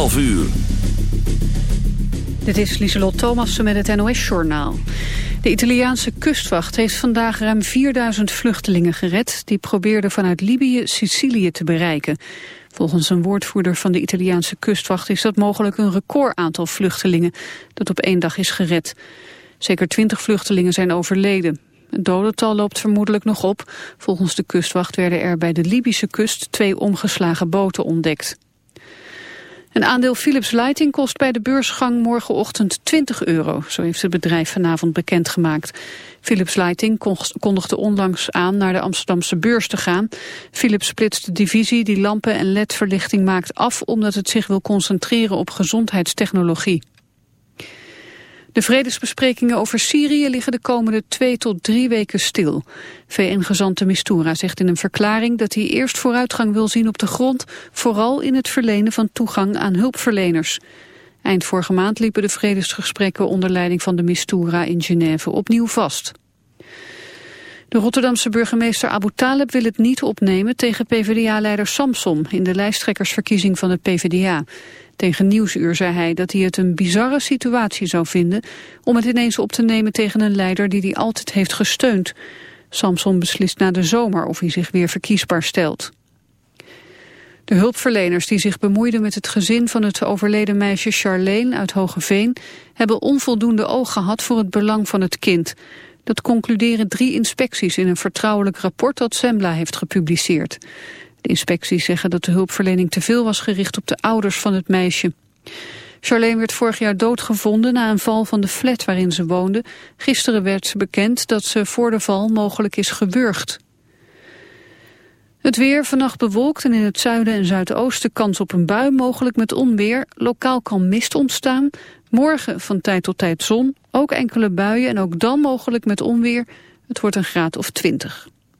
12 uur. Dit is Lieselot Thomassen met het NOS-journaal. De Italiaanse kustwacht heeft vandaag ruim 4000 vluchtelingen gered... die probeerden vanuit Libië Sicilië te bereiken. Volgens een woordvoerder van de Italiaanse kustwacht... is dat mogelijk een recordaantal vluchtelingen dat op één dag is gered. Zeker 20 vluchtelingen zijn overleden. Het dodental loopt vermoedelijk nog op. Volgens de kustwacht werden er bij de Libische kust twee omgeslagen boten ontdekt. Een aandeel Philips Lighting kost bij de beursgang morgenochtend 20 euro. Zo heeft het bedrijf vanavond bekendgemaakt. Philips Lighting kondigde onlangs aan naar de Amsterdamse beurs te gaan. Philips splitst de divisie die lampen en ledverlichting maakt af... omdat het zich wil concentreren op gezondheidstechnologie. De vredesbesprekingen over Syrië liggen de komende twee tot drie weken stil. VN-gezant Mistura zegt in een verklaring dat hij eerst vooruitgang wil zien op de grond, vooral in het verlenen van toegang aan hulpverleners. Eind vorige maand liepen de vredesgesprekken onder leiding van de Mistura in Genève opnieuw vast. De Rotterdamse burgemeester Abu Taleb wil het niet opnemen tegen PvdA-leider Samson in de lijsttrekkersverkiezing van de PvdA. Tegen Nieuwsuur zei hij dat hij het een bizarre situatie zou vinden om het ineens op te nemen tegen een leider die hij altijd heeft gesteund. Samson beslist na de zomer of hij zich weer verkiesbaar stelt. De hulpverleners die zich bemoeiden met het gezin van het overleden meisje Charlene uit Hogeveen hebben onvoldoende oog gehad voor het belang van het kind. Dat concluderen drie inspecties in een vertrouwelijk rapport dat Sembla heeft gepubliceerd. De inspecties zeggen dat de hulpverlening te veel was gericht op de ouders van het meisje. Charlene werd vorig jaar doodgevonden na een val van de flat waarin ze woonde. Gisteren werd bekend dat ze voor de val mogelijk is gewurgd. Het weer vannacht bewolkt en in het zuiden en zuidoosten kans op een bui, mogelijk met onweer. Lokaal kan mist ontstaan. Morgen van tijd tot tijd zon, ook enkele buien en ook dan mogelijk met onweer. Het wordt een graad of 20.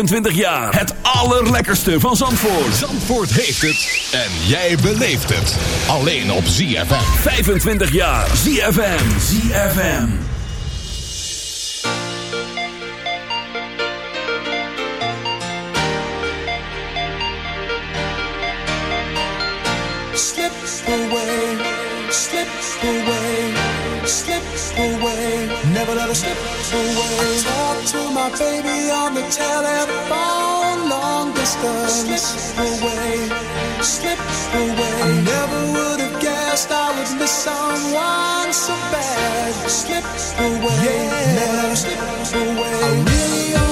25 jaar. Het allerlekkerste van Zandvoort. Zandvoort heeft het. En jij beleeft het. Alleen op ZFM. 25 jaar. ZFM. ZFM. Slips away. Slips away. Slips away. Never let it slip away. baby on the telephone, long distance away, slip away. I never would have guessed I would miss someone so bad, slip away, yeah. never slip away. I really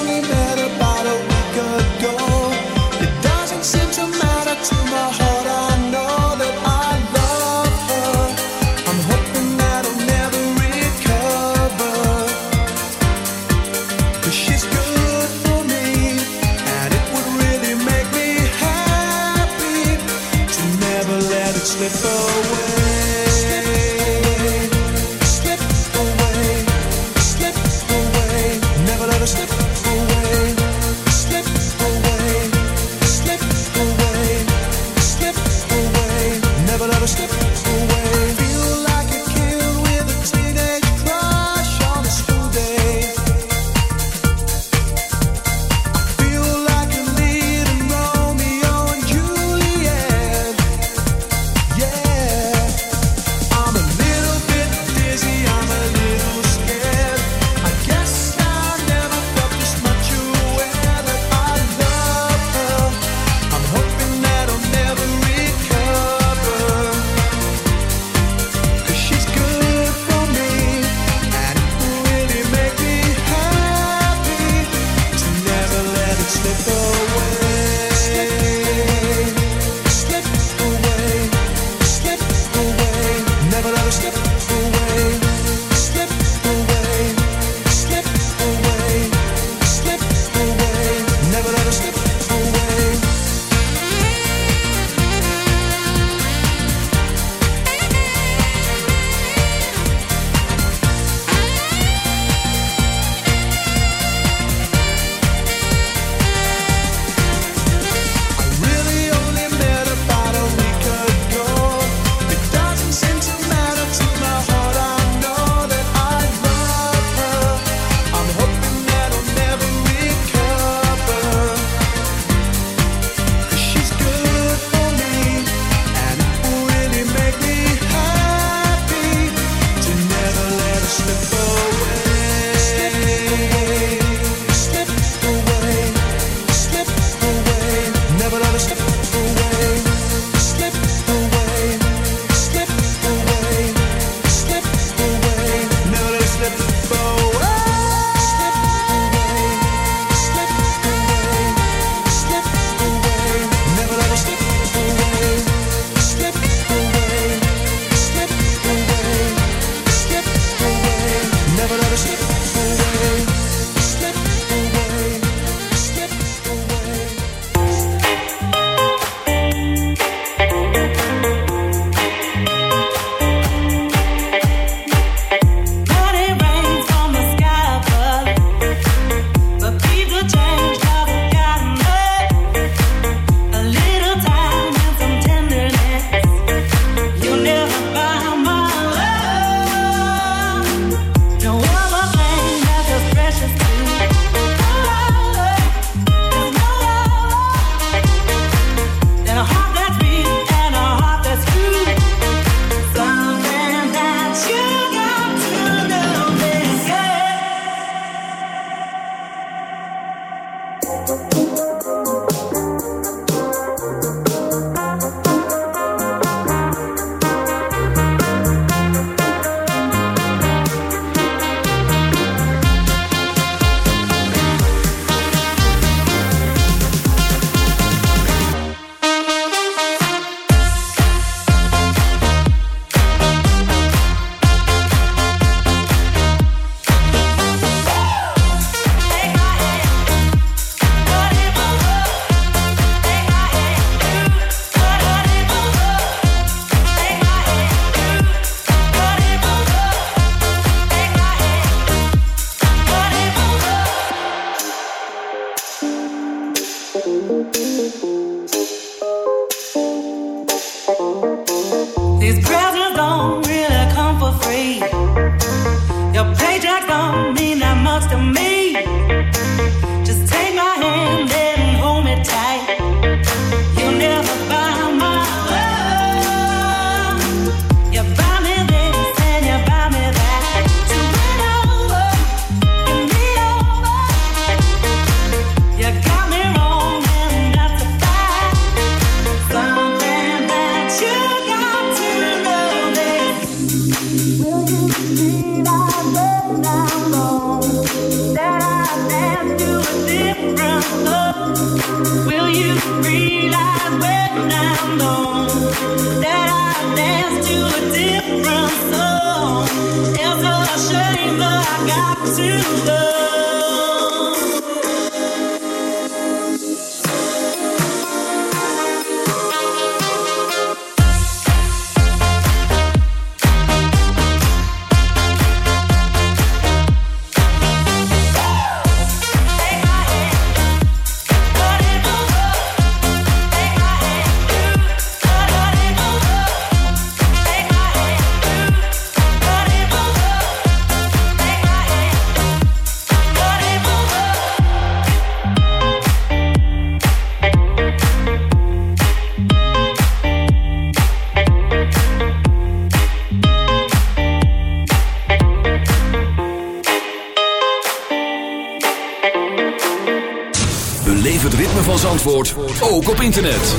ook op internet.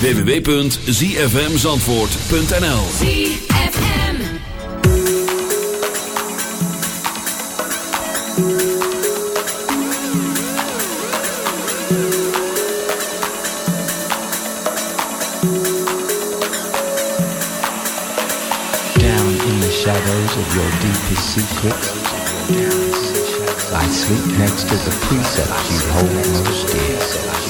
www.zfmzandvoort.nl ZFM. Down in the shadows of your deepest secrets, I sleep next to the precepts you hold most dear.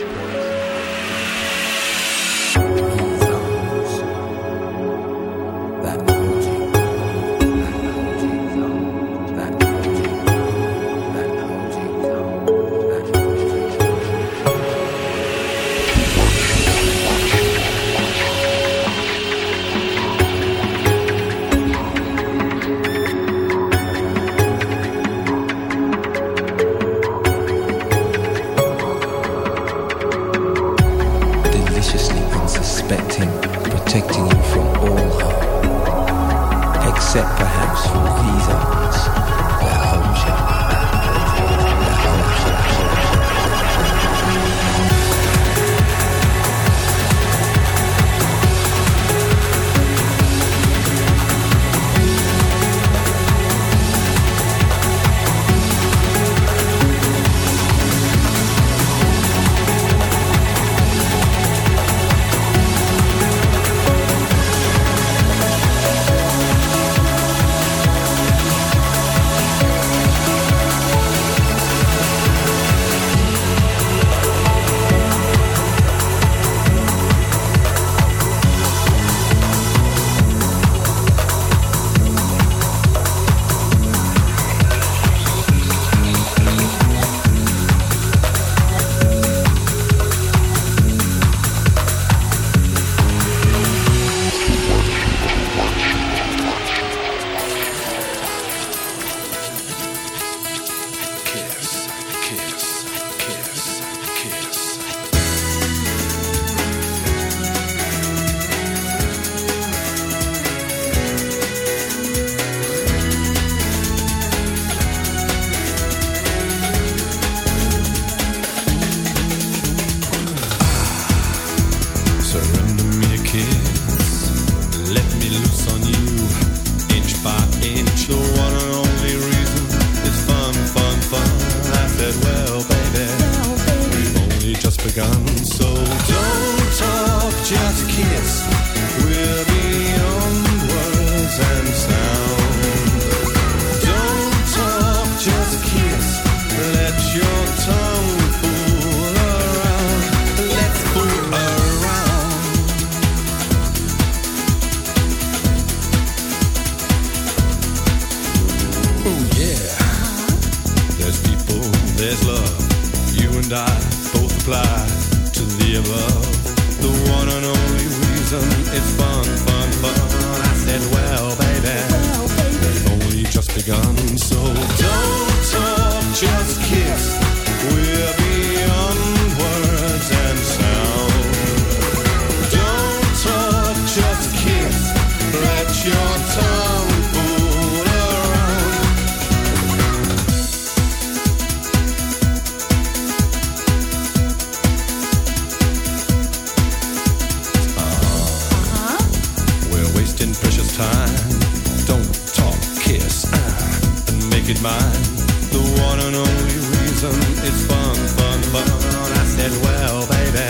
well, baby.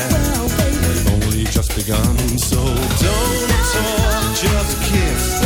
we've only just begun, so don't talk, just kiss.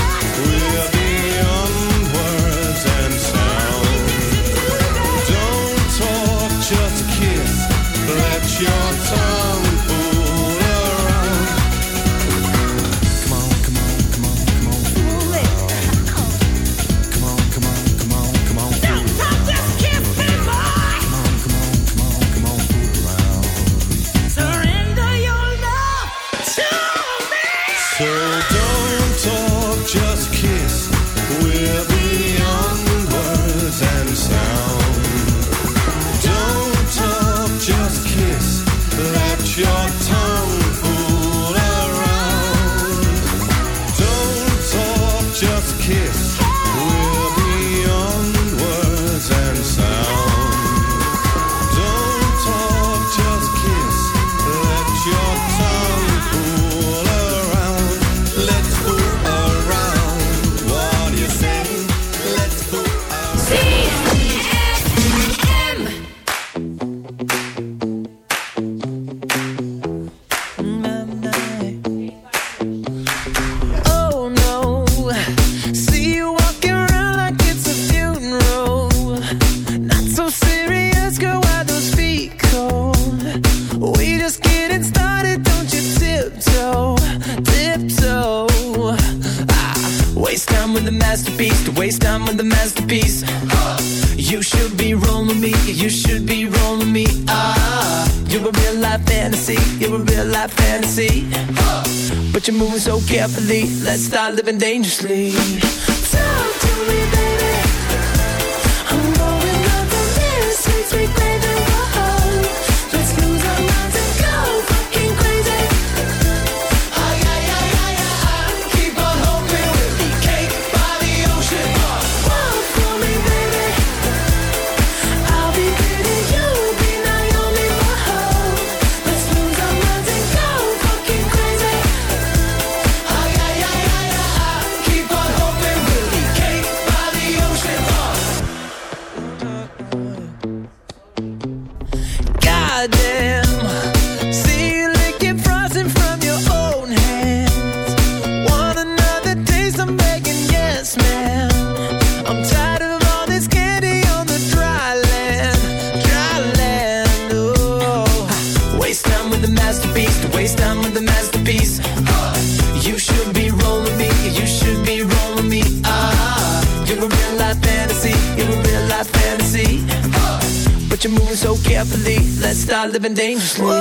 dangerous.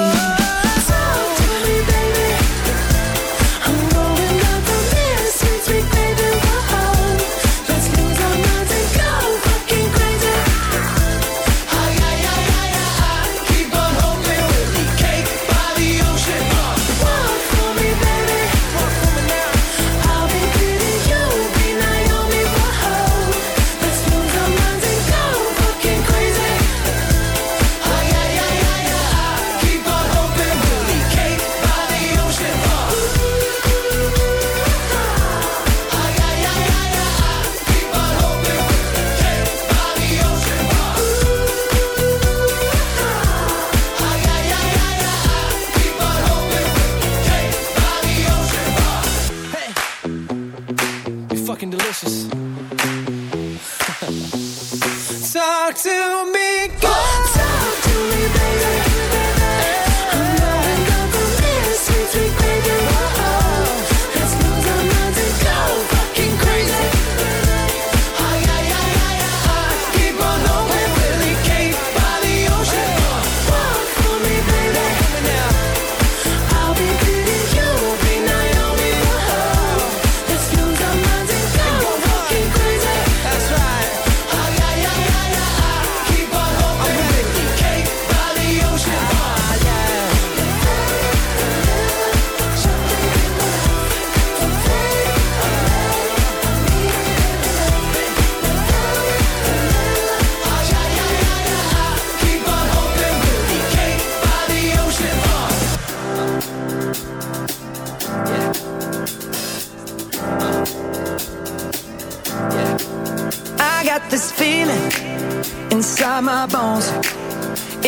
precious. Talk to me, God.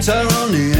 guitar on the